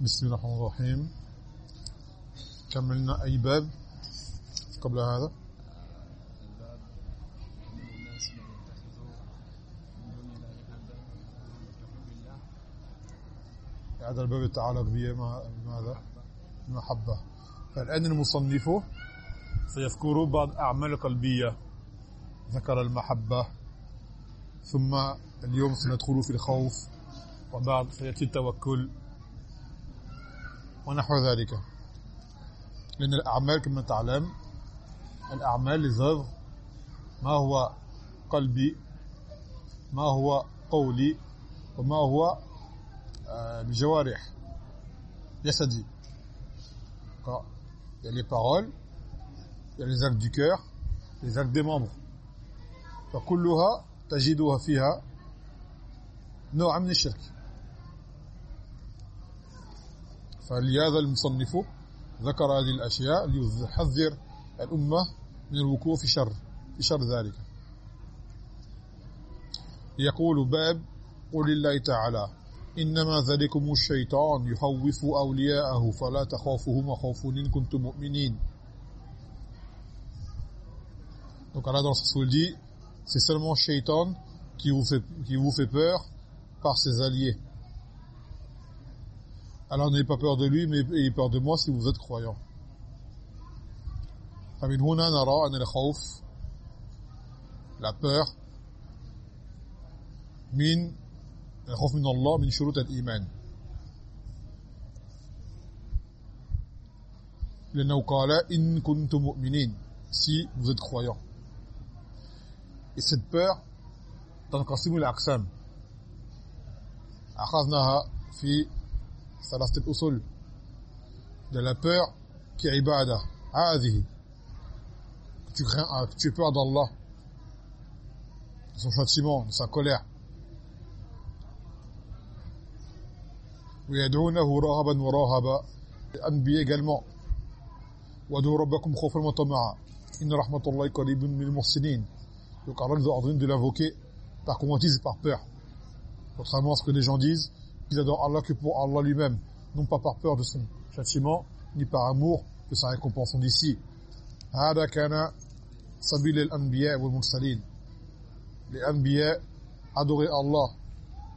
بسم الله الرحمن الرحيم. كملنا أي باب قبل هذا؟ هذا الباب يتعلق به مع ماذا المحبة فالآن المصنف سيذكر بعض أعمال قلبية. ذكر المحبة ثم اليوم سندخل في الخوف وبعد سيأتي التوكل. ونحو ذلك. لأن الأعمال كما تعلم الأعمال œuvres ما هو قلبي ما هو قولي وما هو euh, الجوارح. جسدي il y a les paroles il y a les actes du cœur les actes des membres. فكلها تجدها فيها نوع من الشرك. فلهذا المصنف ذكر هذه الأشياء ليحذر الأمة من الوقوع في شر في شر ذلك يقول باب قول الله تعالى إنما ذلكم الشيطان يخوف أولياءه فلا تخافوهم وخافون إن كنتم مؤمنين Donc Allah dans ce dit, c'est seulement Shaitan qui vous fait qui vous fait peur par ses alliés. Alors n'ayez pas peur de lui mais ayez peur de moi si vous êtes croyants. فمن هنا نرى أن الخوف la peur من الخوف من الله من شروط الإيمان لأنه قال إن كنتم مؤمنين si vous êtes croyants et cette peur تنقسم إلى أقسام أخذناها في ثلاثة الأصول de la peur qui est ibada هذه que tu crains que tu as peur d'Allah de son châtiment de sa colère ويدعونه راهبا ورهبا الأنبياء également وادعوا ربكم خوفا وطمعا إن رحمة الله قريب من المحسنين donc Allah nous a ordonné de l'invoquer par convoitise et par peur contrairement à ce que les gens disent qu'ils adorent Allah que pour Allah lui-même non pas par peur de son châtiment ni par amour de sa récompense on dit ici هذا كان سبيل الأنبياء والمرسلين les anbiya adorer Allah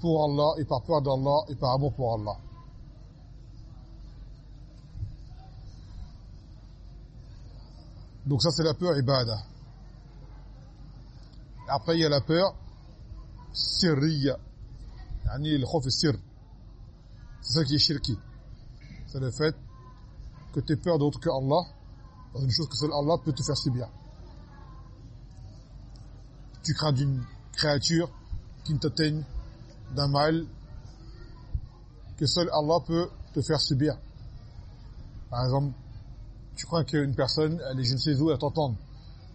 pour Allah et par peur d'Allah et par amour pour Allah donc ça c'est la peur ibada après il y a la peur sirriya يعني le khof sir C'est ça qui est shirki. C'est le fait que tu aies peur d'autre que Allah, dans une chose que seul Allah peut te faire si bien. Tu crains d'une créature qui ne t'atteigne d'un mal que seul Allah peut te faire subir. Par exemple, tu crois qu'une personne, elle est je ne sais où, elle t'entend,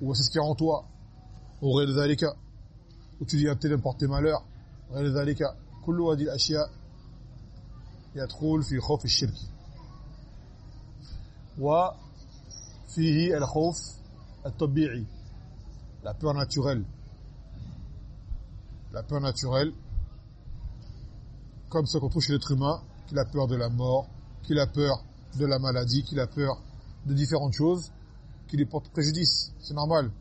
ou c'est ce qu'il y a en toi, au réel des ou tu dis à tel n'importe tes malheurs, au réel des alika, يدخل في خوف الشرك وفيه الخوف الطبيعي la peur naturelle la peur naturelle comme ce qu'on trouve chez l'être humain qu'il a peur de la mort qu'il a peur de la maladie qu'il a peur de différentes choses qui lui portent préjudice c'est normal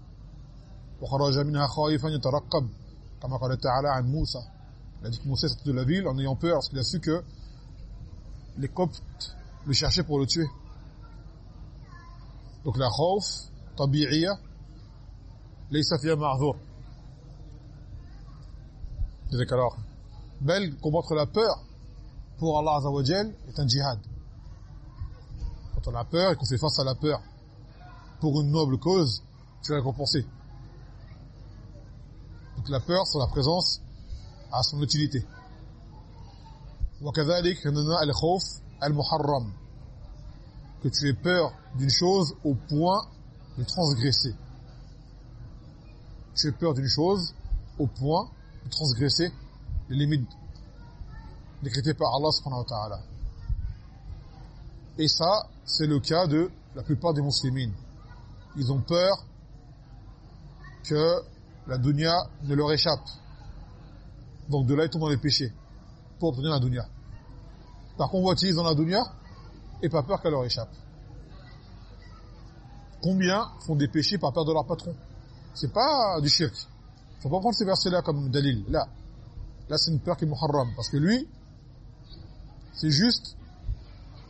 وخرج منها خائفا يترقب كما قال تعالى عن موسى il a dit que Moussa sortait de la ville en ayant peur parce qu'il a su que les Coptes le cherchaient pour le tuer. Donc la khawf tabi'iyya laysa fiha ma'zur c'est alors bel combattre la peur pour Allah Azza est un djihad. Quand on a peur et qu'on fait face à la peur pour une noble cause tu vas récompenser donc la peur c'est la présence à son utilité وكذلك عندنا الخوف المحرم que tu aies peur d'une chose au point de transgresser tu aies peur d'une chose au point de transgresser les limites décrétées par Allah subhanahu wa ta'ala et ça c'est le cas de la plupart des musulmans ils ont peur que la dunya ne leur échappe donc de là ils tombent dans les péchés pour obtenir la dunya par convoitise dans la dunya et pas peur qu'elle leur échappe. Combien font des péchés par peur de leur patron? C'est pas du shirk. Faut pas prendre ces versets-là comme dalil. Là, là c'est une peur qui est muharram parce que lui, c'est juste,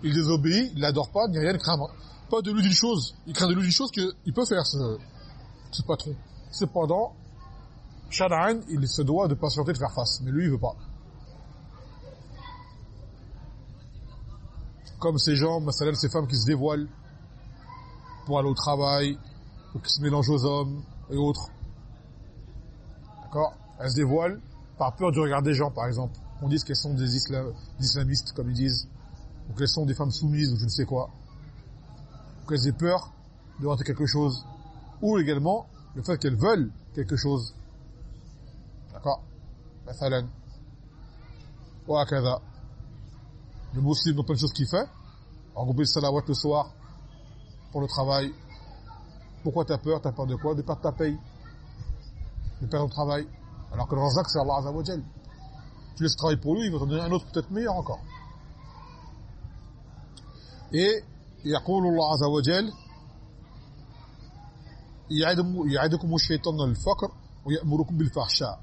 il désobéit, il l'adore pas, ni rien, il craint pas de lui d'une chose. Il craint de lui d'une chose qu'il peut faire ce, ce patron. Cependant, Shad'an, il se doit de patienter de faire face, mais lui il veut pas. Comme ces gens, ces femmes qui se dévoilent pour aller au travail, ou qui se mélangent aux hommes et autres. D'accord Elles se dévoilent par peur du regard des gens, par exemple. On dit qu'elles sont des, islamistes, comme ils disent, ou qu'elles sont des femmes soumises, ou je ne sais quoi. Ou qu'elles aient peur de rater quelque chose. Ou également, le fait qu'elles veulent quelque chose. D'accord مثلا وهكذا le musulman dans plein de choses qu'il fait regrouper le salawat le soir pour le travail pourquoi tu as peur tu as peur de quoi de perdre ta paye de perdre ton travail alors que le razak c'est Allah Azza wa tu laisses travailler pour lui il va t'en donner un autre peut-être meilleur encore et يقول الله عز وجل يعدكم الشيطان الفقر ويأمركم بالفحشاء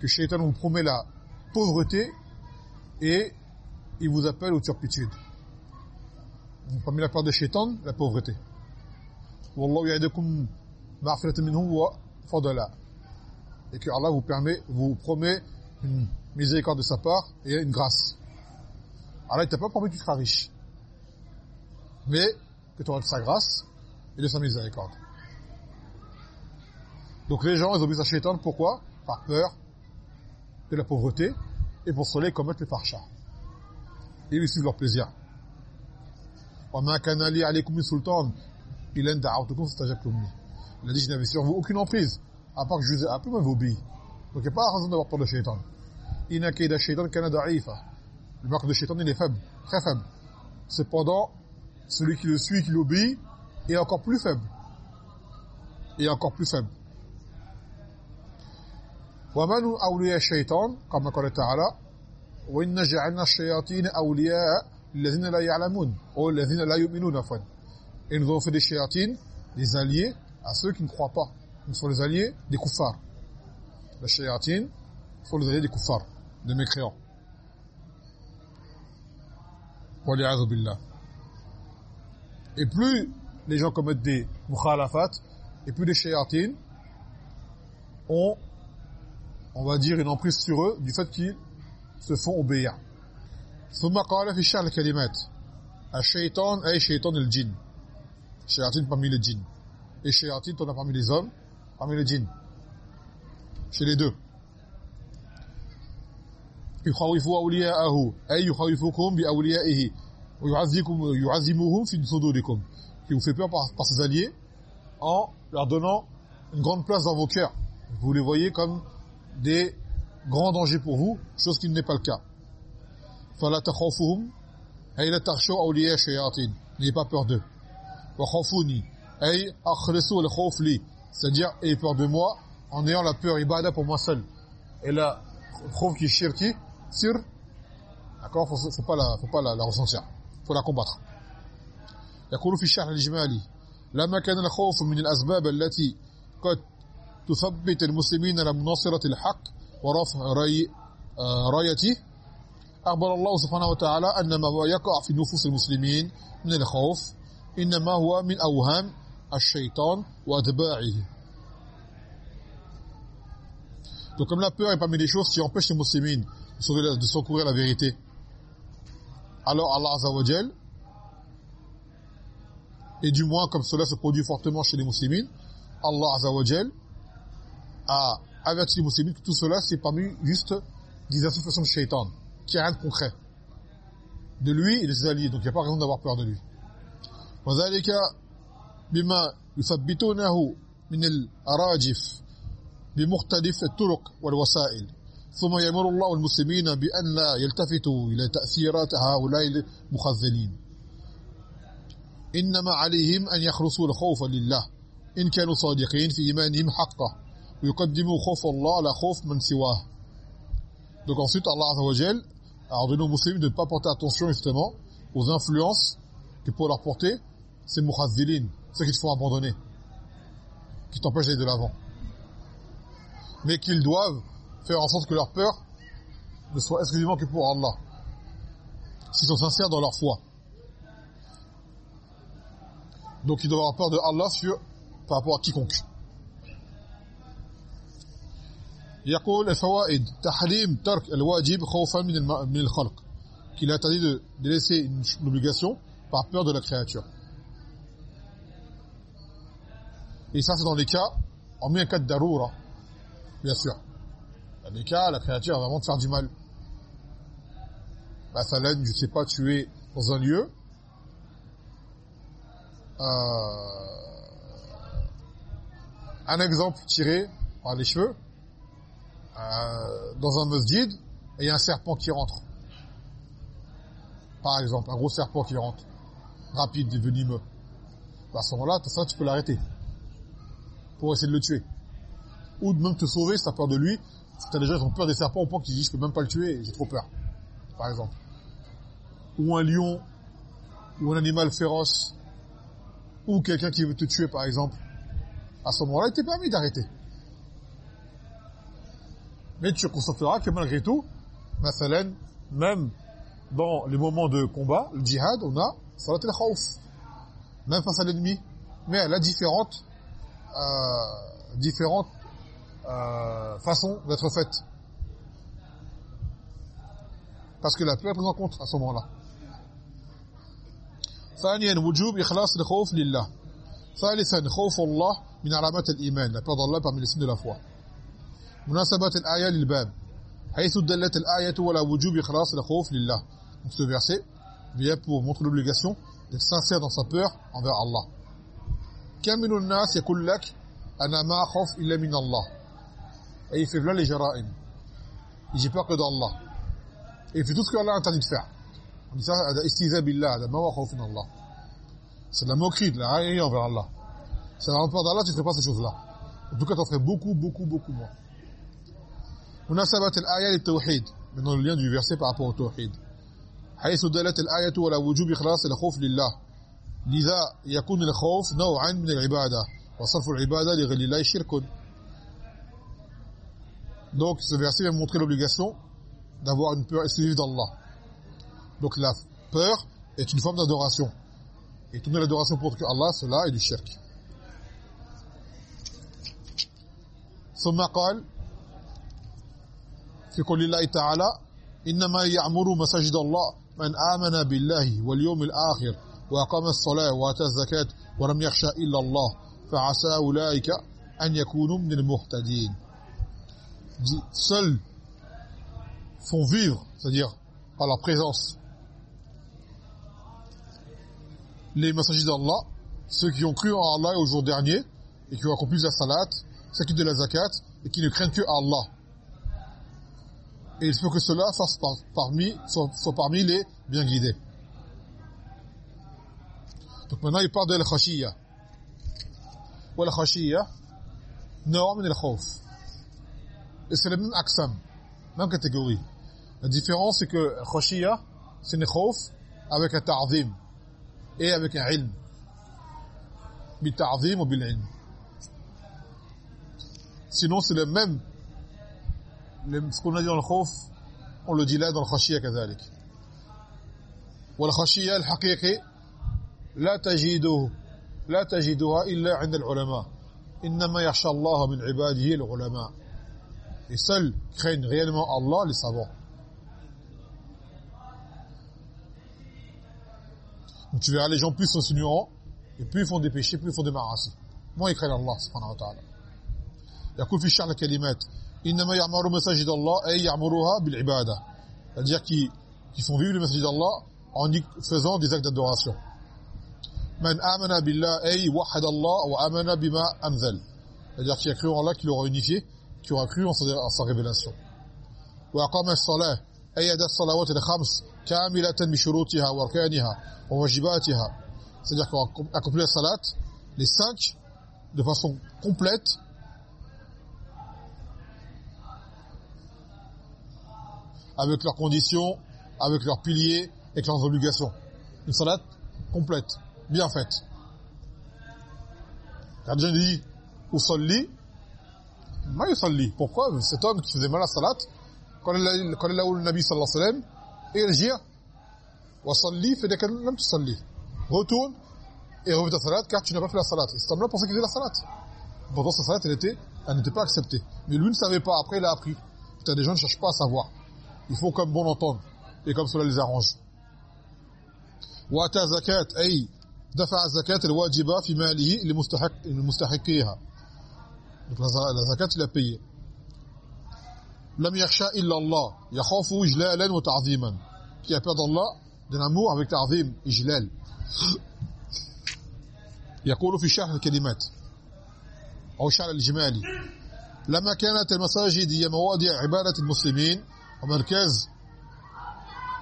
que Shaitan vous promet la pauvreté et il vous appelle aux turpitudes. Vous parmi la part de Shaitan, la pauvreté. Wallahu ya'idukum ma'firatan minhu wa. Et que Allah vous permet vous promet une miséricorde de sa part et une grâce. Allah il t'a pas promis que tu seras riche. Mais que tu auras de sa grâce et de sa miséricorde. Donc les gens, ils obéissent à Shaitan, pourquoi? Par peur de la pauvreté et pour cela ils commettent les farchas ils suivent leur plaisir. Il a dit je n'avais sur vous aucune emprise à part que je vous ai appelé vous obéi donc il n'y a pas raison d'avoir peur de shaitan. Inna kaida shaitan kana da'ifa. Le marque de shaitan il est faible très faible. Cependant celui qui le suit qui l'obéit est encore plus faible. Est encore plus faible. Wa manu awliya shaitan comme on ta'ala وإن جعلنا الشياطين أولياء الذين لا يعلمون ou الذين لا يؤمنون عفوا et nous avons fait des shayatines des alliés à ceux qui ne croient pas ils sont les alliés des kuffars les shayatines sont les alliés des kuffars des mécréants والعياذ billah et plus les gens commettent des mukhalafat et plus les shayatines ont on va dire une emprise sur eux du fait qu'ils se font obéir ثم قال في الشعر الكلمات الشيطان أي شيطان الجن الشياطين parmi les djinns et shayatin on a parmi les hommes parmi les djinns chez les deux يخوف أولياءه أي يخوفكم بأوليائه ويعزكم يعزمهم في صدوركم qui vous fait peur par, par ses alliés en leur donnant une grande place dans vos cœurs vous les voyez comme des grands dangers pour vous, chose qui n'est pas le cas. فَلَا تَخَوْفُهُمْ أي لا تخشوا أولياء الشياطين n'ayez pas peur d'eux وخافوني أي أخلصوا الخوف لي c'est-à-dire ayez peur de moi en ayant la peur ibada pour moi seul et la خوف qui est shirki sir d'accord faut, faut pas la faut pas la, la ressentir faut la combattre يقول في الشرح الإجمالي لما كان الخوف من الأسباب التي قد تثبت المسلمين على مناصرة الحق ورفع راي رايته أخبر الله سبحانه وتعالى أن ما يقع في نفوس المسلمين من الخوف إنما هو من أوهام الشيطان وأتباعه Donc comme la peur est parmi les choses qui empêchent les musulmans de secourir la vérité, alors Allah Azza wa Jal, et du moins comme cela se produit fortement chez les musulmans, Allah Azza wa Jal à avertir les musulmans que tout cela c'est parmi juste des associations de shaitan qui a rien de concret de lui et de ses alliés donc il n'y a pas raison d'avoir peur de lui وذلك بما يثبتونه من الأراجف بمختلف الطرق والوسائل ثم يأمر الله المسلمين بأن لا يلتفتوا إلى تأثيرات هؤلاء المخذلين إنما عليهم أن يخلصوا الخوف لله إن كانوا صادقين في إيمانهم حقا donc ensuite Allah a ordonné aux musulmans de ne pas porter attention justement aux influences que pour leur porter ces muhazzilin, ceux qui te font abandonner, qui t'empêchent d'aller de l'avant. Mais qu'ils doivent faire en sorte que leur peur ne soit exclusivement que pour Allah. S'ils sont sincères dans leur foi. Donc ils doivent avoir peur de Allah sur, par rapport à quiconque. يقول الفوائد تحريم ترك الواجب خوفا من من الخلق qu'il a interdit de, de laisser une, une, obligation par peur de la créature. Et ça c'est dans les cas en met un cas de daroura bien sûr. Dans les cas la créature va vraiment te faire du mal. Bah ça l'aide, je sais pas, tu es dans un lieu euh, un exemple tiré par les cheveux euh, dans un masjid et il y a un serpent qui rentre. Par exemple, un gros serpent qui rentre, rapide, venimeux. À ce moment-là, ça, tu peux l'arrêter pour essayer de le tuer. Ou de même te sauver si tu as peur de lui. Si tu as des gens qui ont peur des serpents au point qu'ils disent je peux même pas le tuer, j'ai trop peur. Par exemple. Ou un lion, ou un animal féroce, ou quelqu'un qui veut te tuer par exemple. À ce moment-là, il t'est permis d'arrêter. Mais tu constateras que malgré tout, Mathalan, même dans les moments de combat, le djihad, on a salat al-khawf. Même face à l'ennemi. Mais elle a différentes, euh, différentes euh, façons d'être faites. Parce que la peur est prise en compte à ce moment-là. ثانيا وجوب إخلاص الخوف لله ثالثا خوف الله من علامات الإيمان la peur d'Allah parmi les signes de la foi مناسبة الآية للباب حيث دلت الآية ولا وجوب إخلاص الخوف لله donc ce verset vient pour montrer l'obligation d'être sincère dans sa peur envers Allah كم من الناس يقول لك أنا ما خوف إلا من الله et il fait voilà les jara'im j'ai peur que d'Allah et il fait tout ce qu'Allah a interdit de faire on dit ça istiza billah ma wa khawf min Allah c'est de la moquerie de la raillerie envers Allah c'est la peur d'Allah tu ne ferais pas ces choses là en tout cas tu en ferais beaucoup beaucoup beaucoup moins مناسبة الآية للتوحيد من le lien du verset par rapport au tawhid حيث دلت الآية على وجوب إخلاص الخوف لله لذا يكون الخوف نوعا من العبادة وصرف العبادة لغير الله شرك donc ce verset vient montrer l'obligation d'avoir une peur exclusive d'Allah donc la peur est une forme d'adoration et tourner l'adoration pour Allah cela est du shirk ثم قال في قول الله تعالى انما يعمر مساجد الله من امن بالله واليوم الآخر واقام الصلاه واتى الزكاه ولم يخشى الا الله فعسى اولئك ان يكونوا من المهتدين seuls font vivre c'est-à-dire par la présence les messagers d'Allah ceux qui ont cru en Allah au jour dernier et qui ont accompli la salat ceux qui de la zakat et qui ne craignent que Allah Et il faut que cela soit parmi, soit, parmi les bien guidés. Donc maintenant, il parle de la Ou la khashiyya, nord min al-khawf. Et c'est le même aksam, même catégorie. La différence, c'est que khashiyya, c'est une khawf avec un ta'zim et avec un ilm. Bi ta'zim ou bil ilm. Sinon, c'est le même ce qu'on a dit dans le khawf on le dit là dans le khashiyya كذلك والخشيه الحقيقي لا تجده لا تجدها الا عند العلماء انما يخشى الله من عباده العلماء et seuls craignent réellement Allah les savants donc tu verras les gens plus ignorants et plus ils font des péchés plus ils font des ma'asi moins ils craignent Allah subhanahu wa ta'ala يقول في الشعر كلمات انما يعمر مساجد الله اي يعمرها بالعباده c'est-à-dire qui qui font vivre le masjid d'Allah en faisant des actes d'adoration man amana billah ay wahada Allah wa amana bima anzal c'est-à-dire qui a cru en Allah qui l'aura unifié qui aura cru en sa, en sa révélation wa aqama as-salah ay ada as-salawat al-khams kamilatan bi shurutiha wa arkaniha wa wajibatiha c'est-à-dire qu'on accomplit la salat les cinq de façon complète avec leurs conditions avec leurs piliers et leurs obligations. Une salat complète, bien faite. Quand déjà dit usalli, ma yusalli. Pourquoi? Cet homme qui faisait mal à salat, quand il là où le Nabi sallallahu alayhi wa sallam, wa salli fait lam tusalli. Retourne et refais ta salat car tu n'as pas fait la salat. Et cet homme-là pensait qu'il faisait la salat. Pourtant sa salat elle n'était pas acceptée. Mais lui ne savait pas, après il a appris. Putain, des gens ne cherchent pas à savoir. Il faut comme bon entendre et comme cela les arrange. واتى زكاه اي دفع الزكاه الواجبه في ماله لمستحق المستحقيها donc la zakat il a payé. لم يخشى الا الله يخاف اجلالا وتعظيما qui a peur d'Allah d'un amour avec ta'zim ijlal. يقول في شرح الكلمات أو شرح الجمالي لما كانت المساجد هي مواضع عباده المسلمين ومركز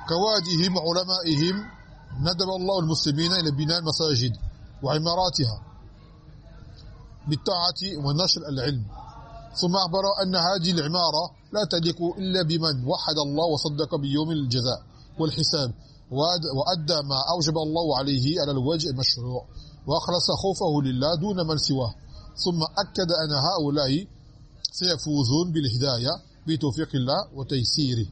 كوادهم وعلمائهم ندب الله المسلمين إلى بناء المساجد وعماراتها بالطاعة ونشر العلم. ثم أخبر أن هذه العمارة لا تليق إلا بمن وحد الله وصدق بيوم الجزاء والحساب وأدى ما أوجب الله عليه على الوجه المشروع وأخلص خوفه لله دون من سواه. ثم أكد أن هؤلاء سيفوزون بالهداية بتوفيق الله وتيسيره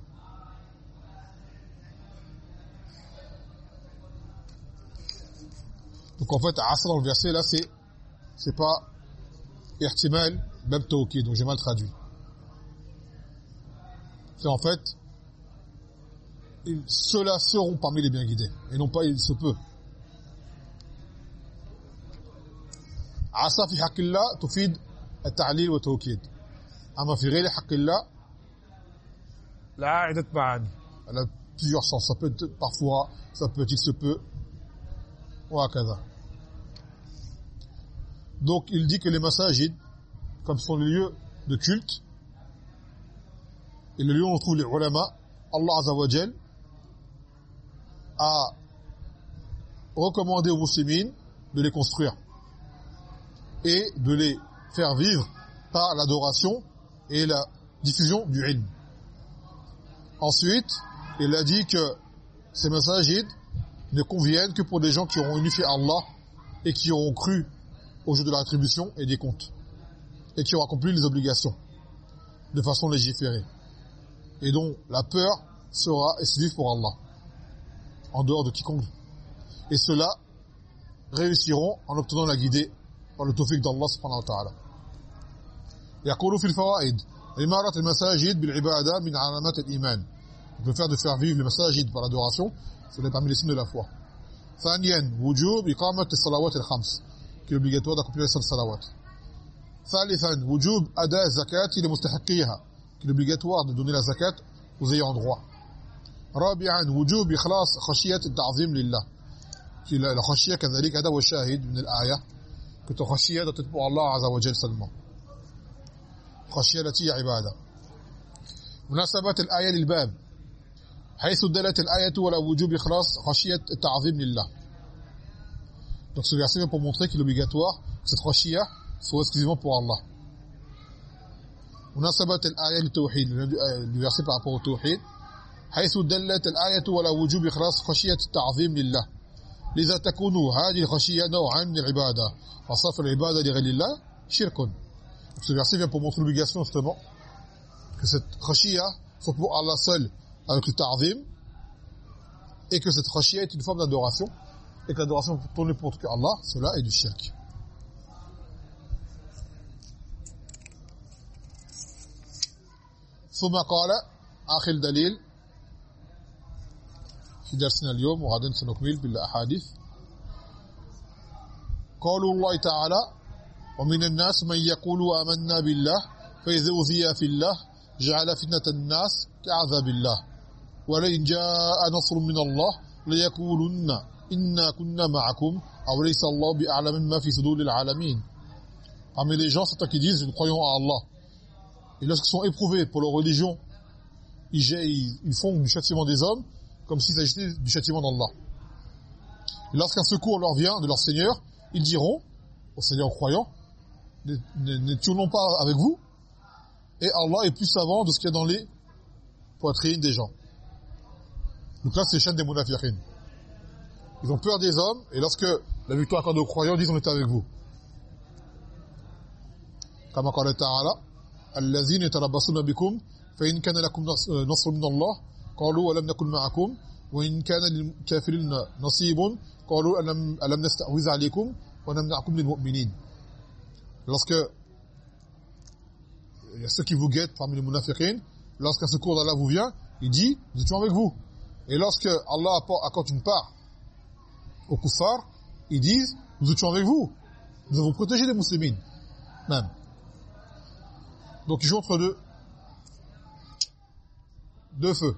Donc en fait, asr dans le verset là, c'est c'est pas ihtimal bab tawkid, donc j'ai mal traduit. C'est en fait ceux-là seront parmi les bien guidés et non pas il se peut. عسى في حق الله تفيد التعليل والتوكيد اما في غير حق الله لا عدة معاني elle a plusieurs sens. Ça peut être parfois ça peut être il se peut donc il dit que les massagids comme sont les lieux de culte et le lieu où on trouve les ulama Allah Azza a recommandé aux musulmans de les construire et de les faire vivre par l'adoration et la diffusion du ilm. Ensuite, il a dit que ces massagids ne conviennent que pour des gens qui auront unifié Allah et qui auront cru au jeu de la rétribution et des comptes et qui auront accompli les obligations de façon légiférée. Et dont la peur sera exclusive pour Allah en dehors de quiconque. Et ceux-là réussiront en obtenant la guidée par le tawfiq d'Allah subhanahu wa ta'ala إمارة المساجد بالعبادة من علامات الإيمان de faire de faire vivre les masajid par l'adoration c'est parmi les signes de la foi ثانيا وجوب إقامة الصلوات الخمس qui est obligatoire d'accomplir les salawat ثالثا وجوب أداء الزكاة لمستحقيها qui est obligatoire de donner la zakat aux ayants droit رابعا وجوب إخلاص خشية التعظيم لله qui la khashiyya هذا هو الشاهد من الآية que ton khashiyya doit être pour Allah عز وجل seulement خشية التي هي عبادة. مناسبة الآية للباب. حيث دلت الآية ولا وجوب إخلاص خشية التعظيم لله. Donc ce verset vient pour montrer qu'il est obligatoire cette khashiyya soit exclusivement pour Allah. مناسبة الآية للتوحيد le verset par rapport au tawhid حيث دلت الآية ولا وجوب إخلاص خشية التعظيم لله. لذا تكون هذه الخشية نوعا من العبادة. وصرف العبادة لغير الله شرك. ce verset vient pour montrer l'obligation justement que cette khashiyya soit pour Allah seul avec le ta'zim et que cette khashiyya est une forme d'adoration et que l'adoration tourne pour tout Allah cela est du shirk ثم قال آخر دليل في درسنا اليوم وغدا سنكمل بالأحاديث قالوا الله تعالى ومن الناس من يقول آمنا بالله فإذا أوذي في الله جعل فتنة الناس كعذاب الله ولئن جاء نصر من الله ليقولن إنا كنا معكم أو ليس الله بأعلم ما في صدور العالمين Parmi les gens, certains qui disent, nous croyons à Allah. Et lorsqu'ils sont éprouvés pour leur religion, ils, ils font du châtiment des hommes comme s'il s'agissait du châtiment d'Allah. Et lorsqu'un secours leur vient de leur Seigneur, ils diront au Seigneur croyant, ne, ne, ne tournons pas avec vous, et Allah est plus savant de ce qu'il y a dans les poitrines des gens. Donc là, c'est les chaînes des munafiqin. Ils ont peur des hommes, et lorsque la victoire accorde aux croyants, ils disent on est avec vous. كما قال تعالى الذين يتربصون بكم فإن كان لكم نصر من الله قالوا ولم نكن معكم وإن كان للكافرين نصيب قالوا ألم, ألم نستعوذ عليكم ونمنعكم للمؤمنين lorsque il y a ceux qui vous guettent parmi les munafiqins, lorsqu'un secours d'Allah vous vient, il dit nous étions avec vous. Et lorsque Allah accorde une part aux kuffars, ils disent nous étions avec vous. Nous avons protégé les musulmans. Même. Donc ils jouent entre deux deux feux.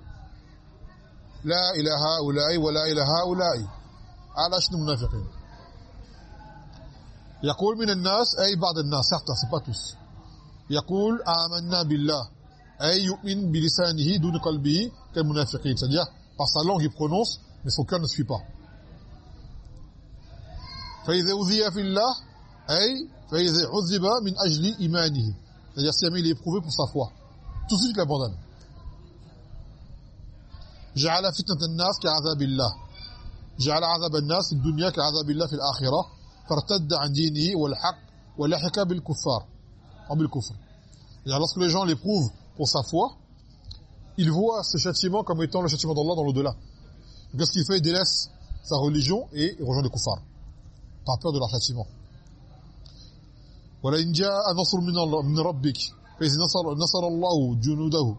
La ilaha ula'i wa la ilaha ula'i. Ala munafiqin. يقول من الناس أي بعض الناس pas tous يقول آمنا بالله. أي يؤمن بلسانه دون قلبه كالمنافقين. C'est-à-dire par sa langue il prononce mais son cœur ne suit pas. فإذا أوذي في الله أي فإذا عذب من أجل إيمانه. C'est-à-dire si il est éprouvé pour sa foi. Tout suite il abandonne جعل فتنة الناس كعذاب الله. جعل عذاب الناس في الدنيا كعذاب الله في الآخرة. فارتد عن دينه والحق ولحق بالكفار أو بالكفر يعني lorsque les gens l'éprouvent pour sa foi ils voient ce châtiment comme étant le châtiment d'Allah dans l'au-delà qu'est-ce qu'il fait il délaisse sa religion et il rejoint les kuffars par peur de leur châtiment ولئن جاء نصر من الله من ربك فإذا نصر, نصر الله جنوده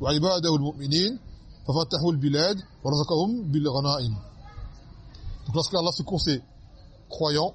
وعباده المؤمنين ففتحوا البلاد ورزقهم بالغنائم donc lorsque Allah secourt ses croyants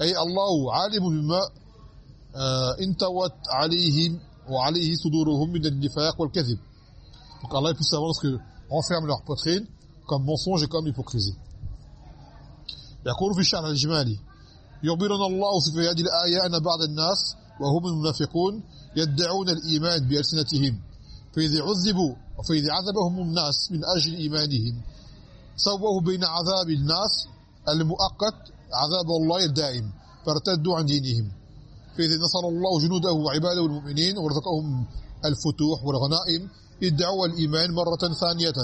أي الله عالم بما انتوت عليهم وعليه صدورهم من النفاق والكذب. Donc Allah plus savoir ce que renferme leur poitrine comme mensonge et comme hypocrisie. يقول في الشعر الإجمالي يخبرنا الله في هذه الآية أن بعض الناس وهم المنافقون يدعون الإيمان بألسنتهم فإذا عذبوا وفإذا عذبهم الناس من أجل إيمانهم سووا بين عذاب الناس المؤقت عذاب الله الدائم فارتدوا عن دينهم. فإذا نصر الله جنوده وعباده المؤمنين ورزقهم الفتوح والغنائم ادعوا الإيمان مرة ثانية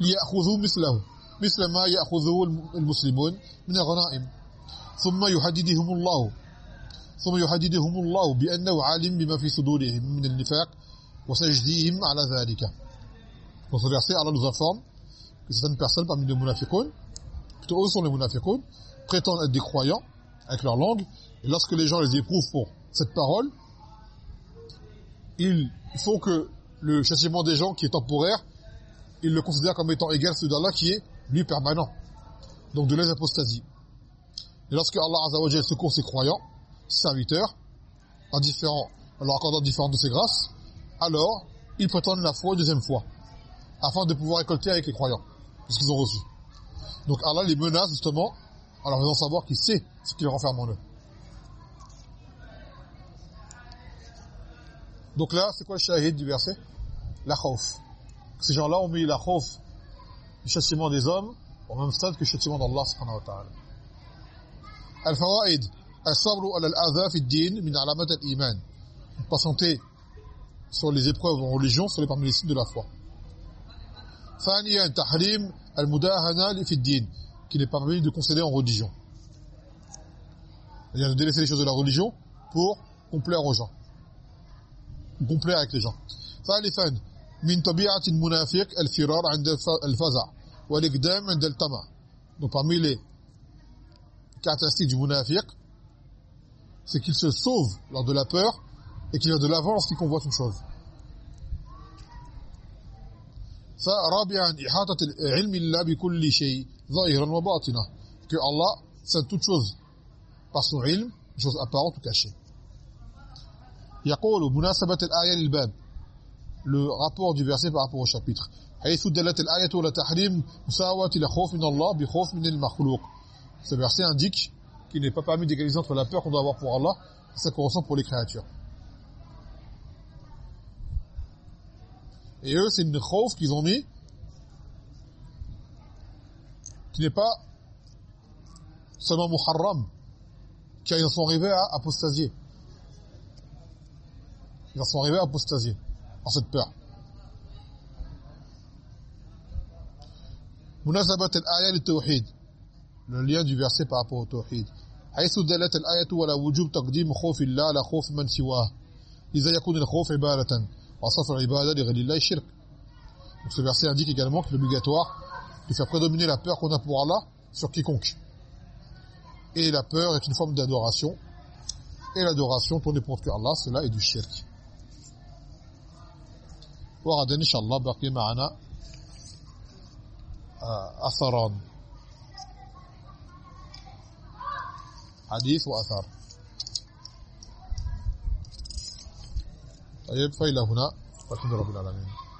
ليأخذوا مثله مثل ما يأخذه المسلمون من الغنائم. ثم يحددهم الله ثم يحددهم الله بأنه عالم بما في صدورهم من النفاق وسيجزيهم على ذلك. Dans ce verset, Allah nous informe que certaines personnes parmi prétendent être des croyants avec leur langue, et lorsque les gens les éprouvent pour cette parole, ils font que le châtiment des gens qui est temporaire, ils le considèrent comme étant égal à celui d'Allah qui est, lui, permanent. Donc de l'apostasie. Et lorsque Allah Azza secourt ses croyants, ses serviteurs, en, différents, en leur accordant différentes de ses grâces, alors ils prétendent la foi une deuxième fois afin de pouvoir récolter avec les croyants, ce qu'ils ont reçu. Donc Allah les menace justement en leur faisant savoir qu'il sait ce qu'il renferme en eux. Donc là, c'est quoi le shahid du verset La khawf. Ces gens-là ont mis la khawf du châtiment des hommes au même stade que le châtiment d'Allah subhanahu wa ta'ala. Al-fawaid al-sabru ala al fi din min alamat al-iman. Patienter sur les épreuves en religion, sur les parmi les signes de la foi. ثانيا تحريم المداهنه في الدين qui n'est pas permis de concéder en religion c'est-à-dire de délaisser les choses de la religion pour complaire aux gens complaire avec les gens ثالثا من طبيعه المنافق الفرار عند الفزع والاقدام عند الطمع donc parmi les caractéristiques du munafiq c'est qu'il se sauve lors de la peur et qu'il va de l'avant lorsqu'il convoite une chose فرابعا إحاطة علم الله بكل شيء ظاهرا وباطنا que Allah sait toutes choses. Par son ilm choses apparentes ou cachées le rapport du verset par rapport au chapitre. Ce verset indique qu'il n'est pas permis d'égaliser entre la peur qu'on doit avoir pour Allah et ça qu'on ressent pour les créatures. Et eux c'est une khawf qu'ils ont mis qui n'est pas seulement muharram car ils en sont arrivés à apostasier ils en sont arrivés à apostasier en cette peur مناسبة الآية للتوحيد le lien du verset par rapport au tawhid حيث دلت الآية على وجوب تقديم خوف الله على خوف من سواه إذا يكون الخوف عبادة وصف العبادة لغير الله الشرك donc ce verset indique également que l'obligatoire de faire prédominer la peur qu'on a pour Allah sur quiconque et la peur est une forme d'adoration et l'adoration tournée pour que Allah cela est du shirk وغدا إن شاء الله باقي معنا أثران حديث وأثر طيب فإلى هنا والحمد لله رب العالمين